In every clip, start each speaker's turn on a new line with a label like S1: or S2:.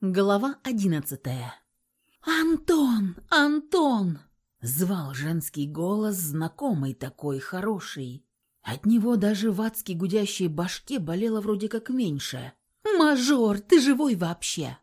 S1: Глава одиннадцатая. «Антон! Антон!» Звал женский голос, знакомый такой, хороший. От него даже в адски гудящей башке болело вроде как меньше. «Мажор, ты живой вообще?»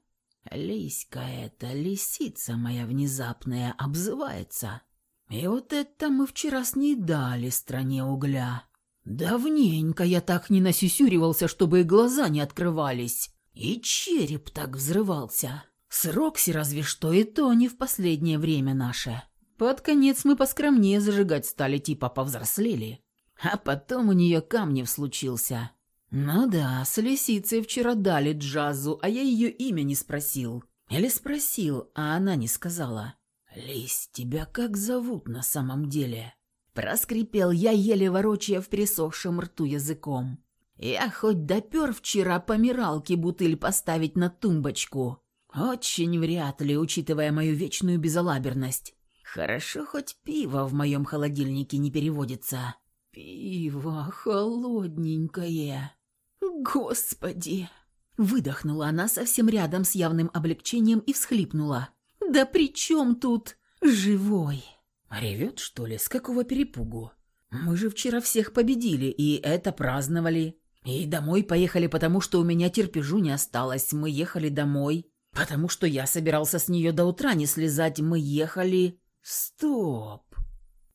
S1: Лиська эта, лисица моя внезапная, обзывается. И вот это мы вчера с ней дали стране угля. Давненько я так не насюсюривался, чтобы и глаза не открывались. И череп так взрывался. С Рокси разве что и то не в последнее время наше. Под конец мы поскромнее зажигать стали, типа повзрослели. А потом у нее камнев случился. Ну да, с лисицей вчера дали джазу, а я ее имя не спросил. Или спросил, а она не сказала. «Лись, тебя как зовут на самом деле?» Проскрипел я, еле ворочая в пересохшем рту языком. Я хоть допер вчера по миралке бутыль поставить на тумбочку. Очень вряд ли, учитывая мою вечную безалаберность. Хорошо, хоть пиво в моем холодильнике не переводится. Пиво холодненькое. Господи! Выдохнула она совсем рядом с явным облегчением и всхлипнула. «Да при чем тут живой?» Ревет, что ли? С какого перепугу? Мы же вчера всех победили, и это праздновали. И домой поехали, потому что у меня терпежу не осталось. Мы ехали домой, потому что я собирался с нее до утра не слезать. Мы ехали... Стоп!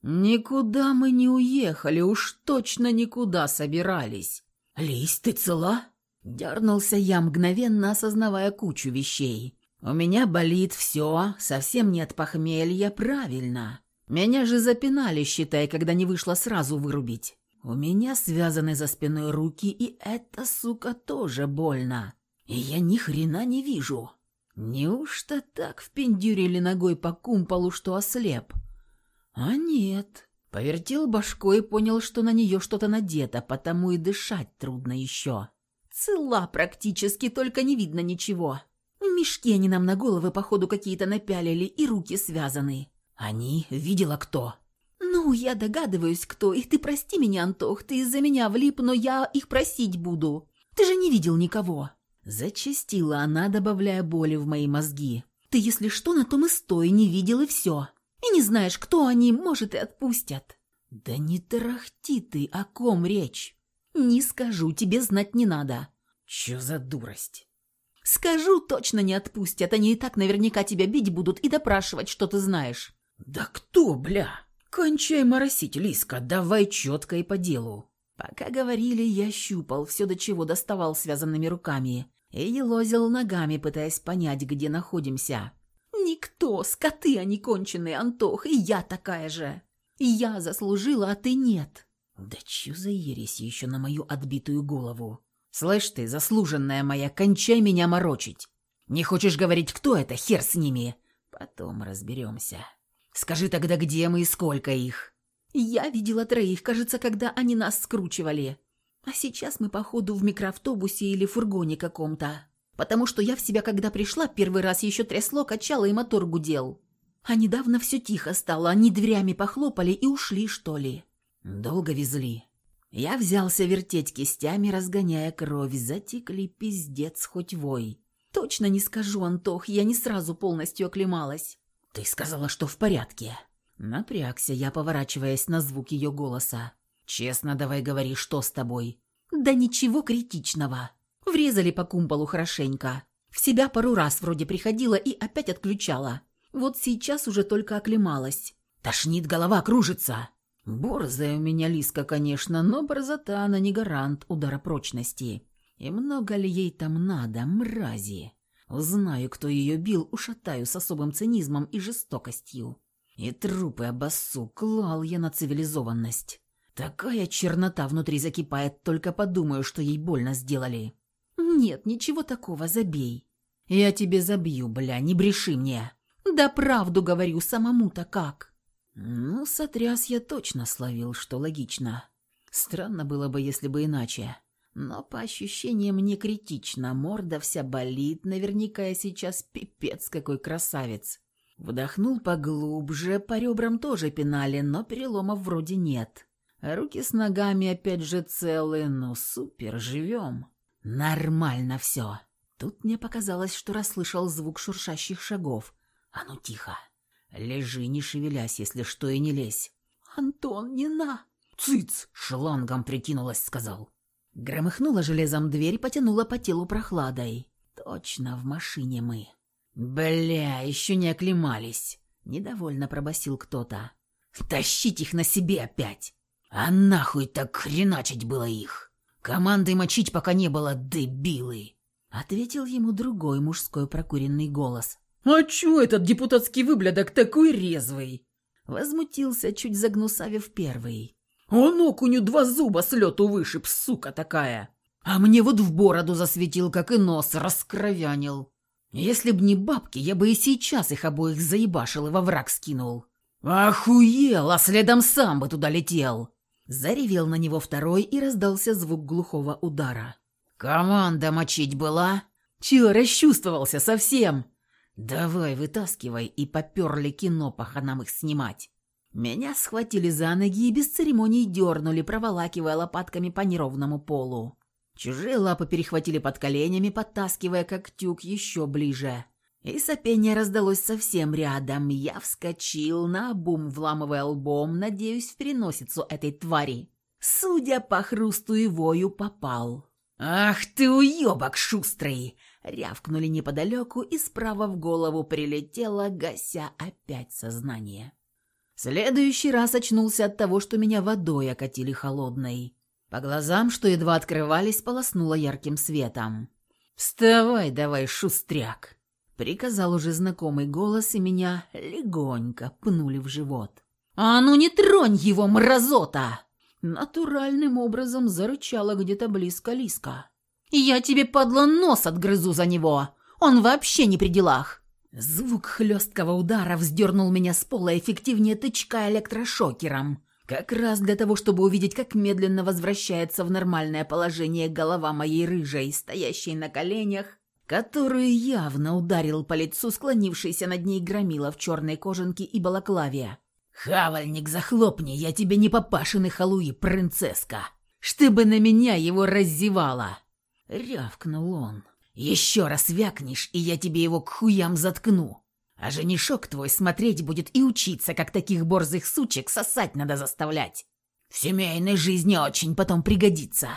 S1: Никуда мы не уехали, уж точно никуда собирались. Лись, ты цела? Дернулся я, мгновенно осознавая кучу вещей. У меня болит все, совсем нет похмелья, правильно. Меня же запинали, считай, когда не вышло сразу вырубить. У меня связаны за спиной руки, и это, сука, тоже больно. И я ни хрена не вижу. Неужто так впендюрили ногой по кумполу, что ослеп? А нет. Повертел башкой и понял, что на нее что-то надето, потому и дышать трудно еще. Цела практически, только не видно ничего. Мешки они нам на головы, походу, какие-то напялили, и руки связаны. Они видела кто? «Ну, я догадываюсь, кто, и ты прости меня, Антох, ты из-за меня влип, но я их просить буду. Ты же не видел никого». Зачастила она, добавляя боли в мои мозги. «Ты, если что, на том и стой, не видел и все. И не знаешь, кто они, может, и отпустят». «Да не тарахти ты, о ком речь?» «Не скажу, тебе знать не надо». «Чё за дурость?» «Скажу, точно не отпустят, они и так наверняка тебя бить будут и допрашивать, что ты знаешь». «Да кто, бля?» «Кончай моросить, Лиска, давай четко и по делу». Пока говорили, я щупал все, до чего доставал связанными руками, и елозил ногами, пытаясь понять, где находимся. «Никто, скоты они конченые, Антох, и я такая же. Я заслужила, а ты нет». «Да чё за ересь еще на мою отбитую голову?» «Слышь ты, заслуженная моя, кончай меня морочить. Не хочешь говорить, кто это, хер с ними? Потом разберемся». Скажи тогда, где мы и сколько их?» «Я видела троих, кажется, когда они нас скручивали. А сейчас мы, походу, в микроавтобусе или фургоне каком-то. Потому что я в себя, когда пришла, первый раз еще трясло, качало и мотор гудел. А недавно все тихо стало, они дверями похлопали и ушли, что ли». «Долго везли?» Я взялся вертеть кистями, разгоняя кровь. Затекли пиздец хоть вой. «Точно не скажу, Антох, я не сразу полностью оклемалась. «Ты сказала, что в порядке». Напрягся я, поворачиваясь на звук ее голоса. «Честно давай говори, что с тобой?» «Да ничего критичного. Врезали по кумполу хорошенько. В себя пару раз вроде приходила и опять отключала. Вот сейчас уже только оклемалась. Тошнит, голова кружится». Борзая у меня Лиска, конечно, но борзота она не гарант удара прочности. И много ли ей там надо, мрази? Узнаю, кто ее бил, ушатаю с особым цинизмом и жестокостью. И трупы обоссу, клал я на цивилизованность. Такая чернота внутри закипает, только подумаю, что ей больно сделали. Нет, ничего такого, забей. Я тебе забью, бля, не бреши мне. Да правду говорю, самому-то как. Ну, сотряс я точно словил, что логично. Странно было бы, если бы иначе. Но по ощущениям не критично, морда вся болит, наверняка я сейчас пипец какой красавец. Вдохнул поглубже, по ребрам тоже пинали, но переломов вроде нет. Руки с ногами опять же целы, ну супер, живем. Нормально все. Тут мне показалось, что расслышал звук шуршащих шагов. «А ну тихо! Лежи, не шевелясь, если что, и не лезь!» «Антон, не на!» «Цыц!» — шлангом прикинулась, сказал. Громыхнула железом дверь, потянула по телу прохладой. «Точно, в машине мы». «Бля, еще не оклемались!» — недовольно пробасил кто-то. «Тащить их на себе опять!» «А нахуй так хреначить было их! Команды мочить пока не было, дебилы!» Ответил ему другой мужской прокуренный голос. «А чё этот депутатский выблядок такой резвый?» Возмутился, чуть загнусавив первый. «Он окуню два зуба с лету вышиб, сука такая!» А мне вот в бороду засветил, как и нос, раскровянил. Если б не бабки, я бы и сейчас их обоих заебашил и во враг скинул. Охуел, а следом сам бы туда летел. Заревел на него второй и раздался звук глухого удара. «Команда мочить была?» «Чё, расчувствовался совсем?» «Давай, вытаскивай», и поперли кино по ханам их снимать. Меня схватили за ноги и без церемоний дернули, проволакивая лопатками по неровному полу. Чужие лапы перехватили под коленями, подтаскивая как еще ближе. И сопение раздалось совсем рядом. Я вскочил на бум, вламывая лбом, надеюсь, в переносицу этой твари. Судя по хрусту и вою, попал. «Ах ты уебок шустрый!» Рявкнули неподалеку, и справа в голову прилетело, гася опять сознание. Следующий раз очнулся от того, что меня водой окатили холодной. По глазам, что едва открывались, полоснуло ярким светом. «Вставай давай, шустряк!» Приказал уже знакомый голос, и меня легонько пнули в живот. «А ну не тронь его, мразота!» Натуральным образом зарычала где-то близко Лиска. «Я тебе, падла, нос отгрызу за него! Он вообще не при делах!» Звук хлесткого удара вздернул меня с пола эффективнее тычка электрошокером. Как раз для того, чтобы увидеть, как медленно возвращается в нормальное положение голова моей рыжей, стоящей на коленях, которую явно ударил по лицу склонившийся над ней громила в черной кожанке и балаклаве. «Хавальник, захлопни, я тебе не папашины халуи, принцесска! Чтобы на меня его раззевала!» Рявкнул он. «Еще раз вякнешь, и я тебе его к хуям заткну!» А женишок твой смотреть будет и учиться, как таких борзых сучек сосать надо заставлять. В семейной жизни очень потом пригодится».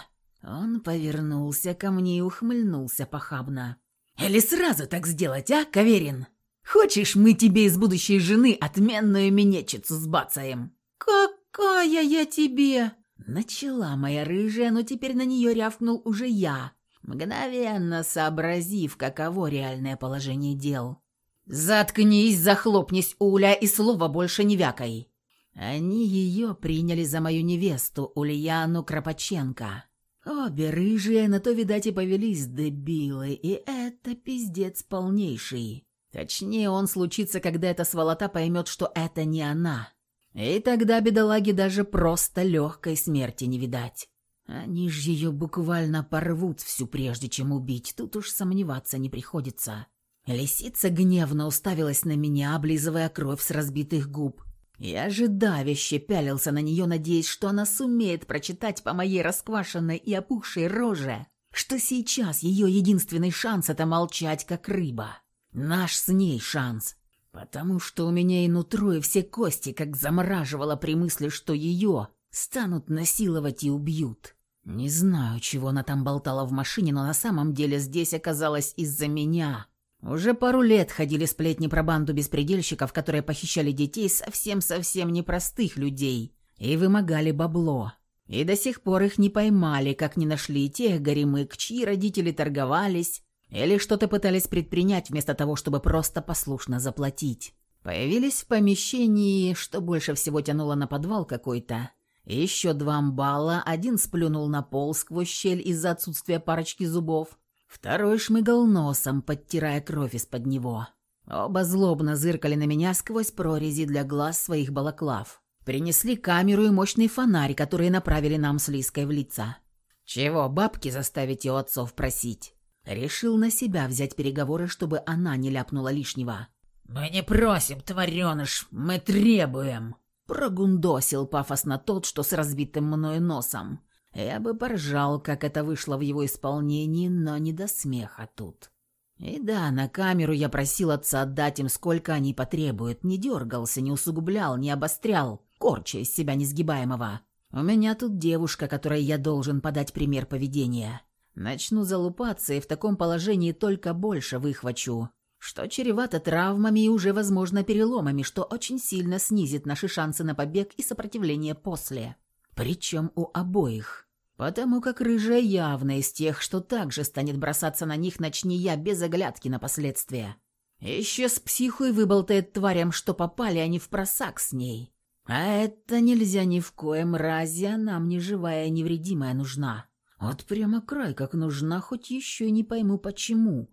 S1: Он повернулся ко мне и ухмыльнулся похабно. «Или сразу так сделать, а, Каверин? Хочешь, мы тебе из будущей жены отменную минетчицу сбацаем?» «Какая я тебе?» Начала моя рыжая, но теперь на нее рявкнул уже я, мгновенно сообразив, каково реальное положение дел. «Заткнись, захлопнись, Уля, и слова больше не вякай!» Они ее приняли за мою невесту, Ульяну Кропаченко. Обе рыжие, на то, видать, и повелись дебилы, и это пиздец полнейший. Точнее, он случится, когда эта сволота поймет, что это не она. И тогда бедолаги даже просто легкой смерти не видать. Они ж ее буквально порвут всю, прежде чем убить, тут уж сомневаться не приходится. Лисица гневно уставилась на меня, облизывая кровь с разбитых губ. Я же давяще пялился на нее, надеясь, что она сумеет прочитать по моей расквашенной и опухшей роже, что сейчас ее единственный шанс — это молчать, как рыба. Наш с ней шанс. Потому что у меня и нутро, и все кости как замораживало при мысли, что ее станут насиловать и убьют. Не знаю, чего она там болтала в машине, но на самом деле здесь оказалось из-за меня. Уже пару лет ходили сплетни про банду беспредельщиков, которые похищали детей совсем-совсем непростых людей и вымогали бабло. И до сих пор их не поймали, как не нашли тех горемык, чьи родители торговались или что-то пытались предпринять вместо того, чтобы просто послушно заплатить. Появились в помещении, что больше всего тянуло на подвал какой-то. Еще два амбала, один сплюнул на пол сквозь щель из-за отсутствия парочки зубов, Второй шмыгал носом, подтирая кровь из-под него. Оба злобно зыркали на меня сквозь прорези для глаз своих балаклав. Принесли камеру и мощный фонарь, которые направили нам с Лиской в лица. «Чего бабки заставить у отцов просить?» Решил на себя взять переговоры, чтобы она не ляпнула лишнего. «Мы не просим, твареныш, мы требуем!» Прогундосил пафосно тот, что с разбитым мною носом, я бы поржал, как это вышло в его исполнении, но не до смеха тут. И да, на камеру я просил отца отдать им, сколько они потребуют. Не дергался, не усугублял, не обострял, корча из себя несгибаемого. У меня тут девушка, которой я должен подать пример поведения. Начну залупаться и в таком положении только больше выхвачу, что чревато травмами и уже, возможно, переломами, что очень сильно снизит наши шансы на побег и сопротивление после. Причем у обоих. Потому как рыжая явно из тех, что также станет бросаться на них, начни я без оглядки на последствия. Еще с психу и выболтает тварям, что попали они в просак с ней. А это нельзя ни в коем разе, она мне живая и невредимая нужна. Вот прямо край как нужна, хоть еще и не пойму почему.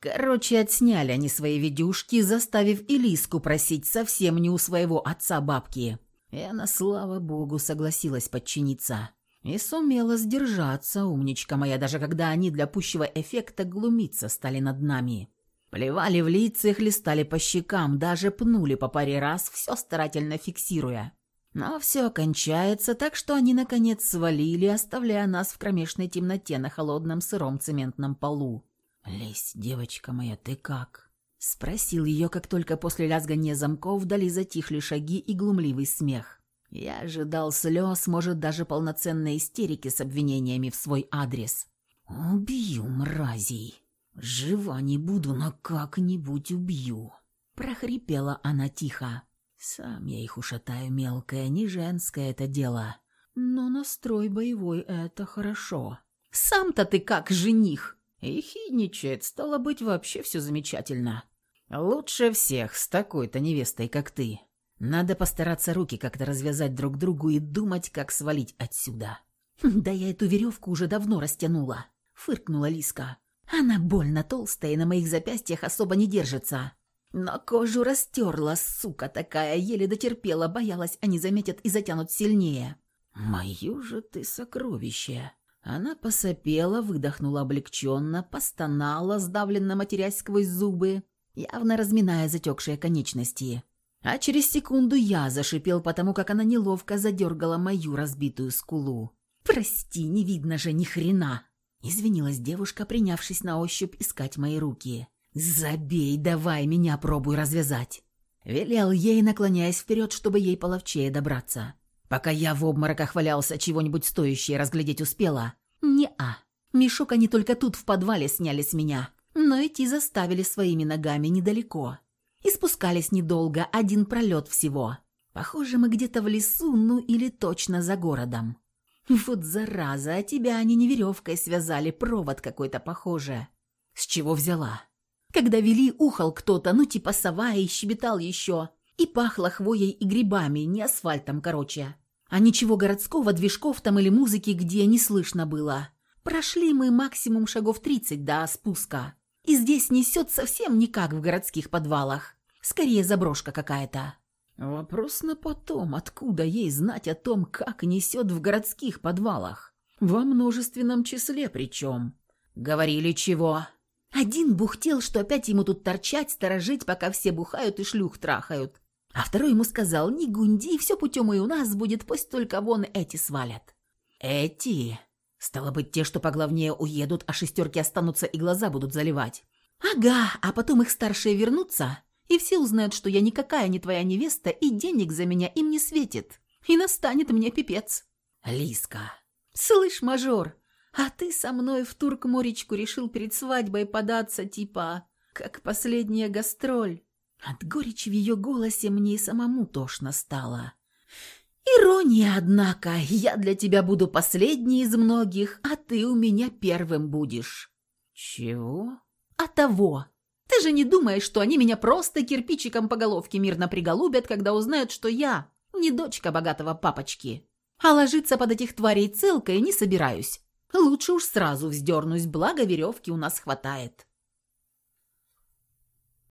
S1: Короче, отсняли они свои видюшки, заставив Илиску просить совсем не у своего отца бабки. И она, слава богу, согласилась подчиниться. И сумела сдержаться, умничка моя, даже когда они для пущего эффекта глумиться стали над нами. Плевали в лица хлестали по щекам, даже пнули по паре раз, все старательно фиксируя. Но все кончается, так что они, наконец, свалили, оставляя нас в кромешной темноте на холодном сыром цементном полу. «Лесь, девочка моя, ты как?» Спросил ее, как только после лязгания замков вдали затихли шаги и глумливый смех. Я ожидал слез, может, даже полноценной истерики с обвинениями в свой адрес. «Убью мразей! Жива не буду, но как-нибудь убью!» Прохрипела она тихо. «Сам я их ушатаю, мелкое, не женское это дело. Но настрой боевой — это хорошо. Сам-то ты как жених!» И хидничает, стало быть, вообще все замечательно. Лучше всех с такой-то невестой, как ты. Надо постараться руки как-то развязать друг другу и думать, как свалить отсюда. «Хм, «Да я эту веревку уже давно растянула», — фыркнула Лиска. «Она больно толстая и на моих запястьях особо не держится. Но кожу растерла, сука такая, еле дотерпела, боялась, они заметят и затянут сильнее». «Мою же ты сокровище!» Она посопела, выдохнула облегченно, постонала, сдавленно матерясь сквозь зубы, явно разминая затекшие конечности. А через секунду я зашипел, потому как она неловко задергала мою разбитую скулу. «Прости, не видно же ни хрена!» Извинилась девушка, принявшись на ощупь искать мои руки. «Забей, давай меня пробуй развязать!» Велел ей, наклоняясь вперед, чтобы ей половчее добраться. Пока я в обмороках валялся, чего-нибудь стоящее разглядеть успела. Не-а. Мешок они только тут в подвале сняли с меня, но идти заставили своими ногами недалеко. И спускались недолго, один пролет всего. Похоже, мы где-то в лесу, ну или точно за городом. Вот зараза, а тебя они не веревкой связали, провод какой-то похоже. С чего взяла? Когда вели, ухал кто-то, ну типа сова и щебетал еще. И пахло хвоей и грибами, не асфальтом, короче. А ничего городского, движков там или музыки, где не слышно было. Прошли мы максимум шагов 30 до спуска. И здесь несет совсем не как в городских подвалах. Скорее заброшка какая-то. Вопрос на потом, откуда ей знать о том, как несет в городских подвалах? Во множественном числе причем. Говорили чего? Один бухтел, что опять ему тут торчать, сторожить, пока все бухают и шлюх трахают. А второй ему сказал, не гунди, все путем и у нас будет, пусть только вон эти свалят. Эти? Стало быть, те, что поглавнее уедут, а шестерки останутся и глаза будут заливать. Ага, а потом их старшие вернутся, и все узнают, что я никакая не твоя невеста, и денег за меня им не светит. И настанет мне пипец. Лиска. Слышь, мажор, а ты со мной в Турк-моречку решил перед свадьбой податься, типа, как последняя гастроль. От горечи в ее голосе мне и самому тошно стало. «Ирония, однако. Я для тебя буду последней из многих, а ты у меня первым будешь». «Чего?» «А того. Ты же не думаешь, что они меня просто кирпичиком по головке мирно приголубят, когда узнают, что я не дочка богатого папочки. А ложиться под этих тварей целкой не собираюсь. Лучше уж сразу вздернусь, благо веревки у нас хватает».